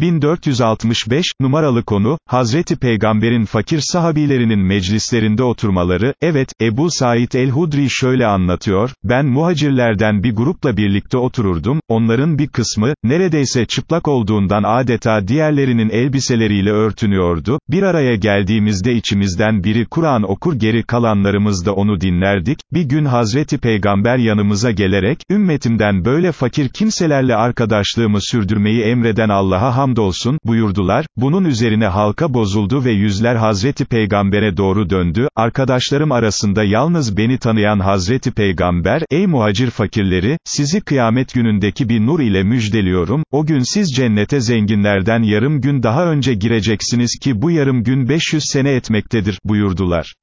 1465, numaralı konu, Hazreti Peygamber'in fakir sahabilerinin meclislerinde oturmaları, evet, Ebu Said el-Hudri şöyle anlatıyor, ben muhacirlerden bir grupla birlikte otururdum, onların bir kısmı, neredeyse çıplak olduğundan adeta diğerlerinin elbiseleriyle örtünüyordu, bir araya geldiğimizde içimizden biri Kur'an okur geri kalanlarımız da onu dinlerdik, bir gün Hazreti Peygamber yanımıza gelerek, ümmetimden böyle fakir kimselerle arkadaşlığımı sürdürmeyi emreden Allah'a hamdolsun, buyurdular, bunun üzerine halka bozuldu ve yüzler Hazreti Peygamber'e doğru döndü, arkadaşlarım arasında yalnız beni tanıyan Hazreti Peygamber, ey muhacir fakirleri, sizi kıyamet günündeki bir nur ile müjdeliyorum, o gün siz cennete zenginlerden yarım gün daha önce gireceksiniz ki bu yarım gün 500 sene etmektedir, buyurdular.